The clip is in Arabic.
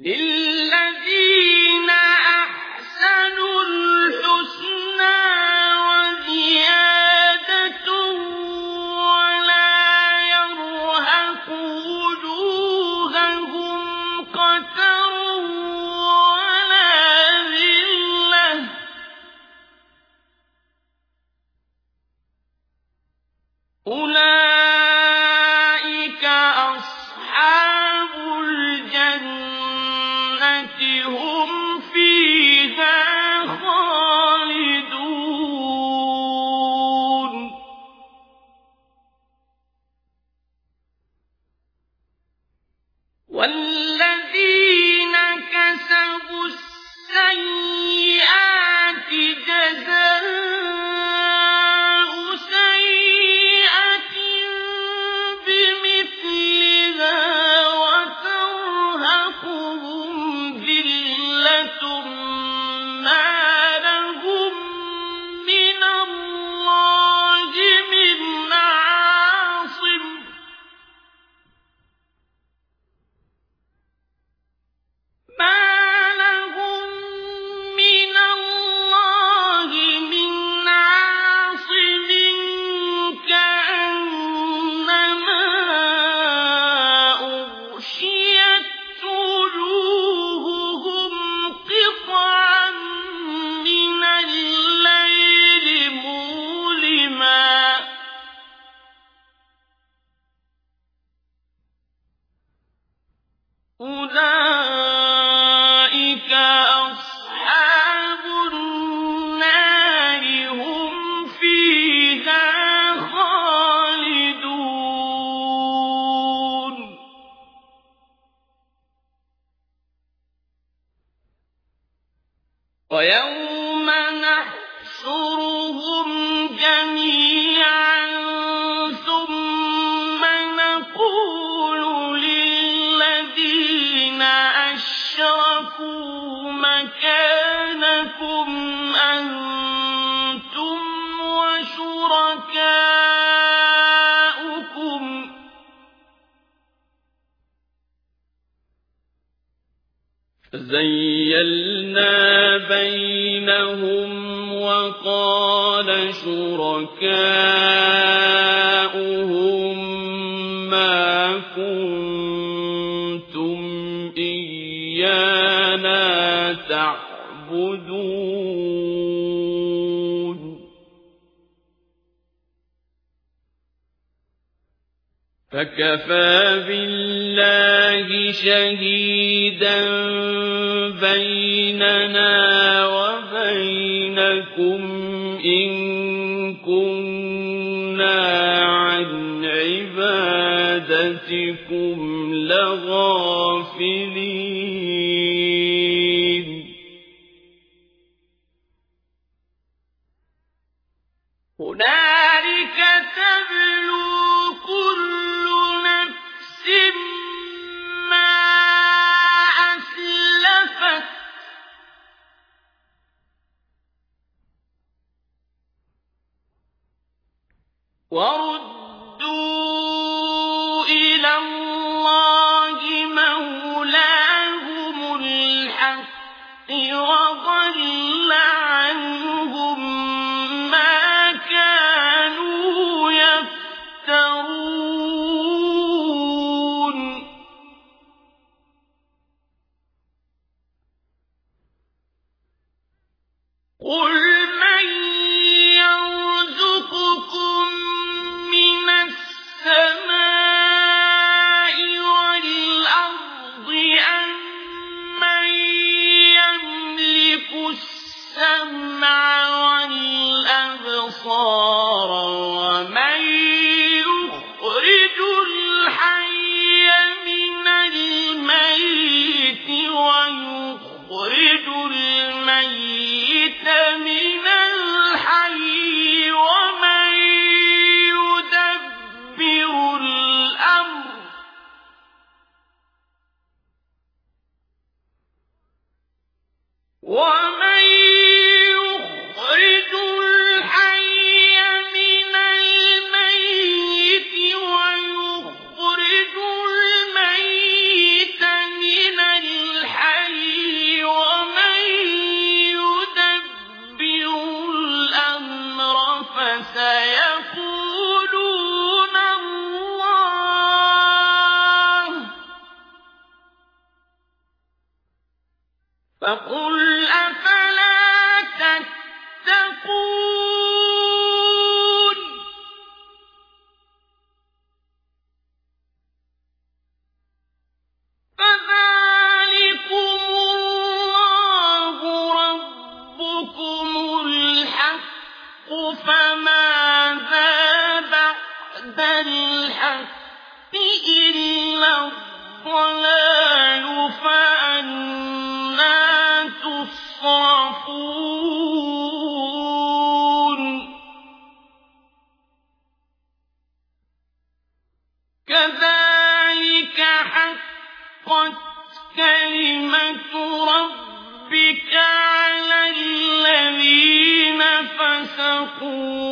林。ويوم نحشرهم جميعا ثم نقول للذين أشركوا مكانكم أنتم وشركاء زيلنا بينهم وقال شركاؤهم ما كنتم إيانا تعبدون فكفى بالله شهيدا آياتكم لغافلين. هنالك تبلو كل نفس ما أسلفت. ورد وضل What? حقت كلمة ربك على الذين فسقوا.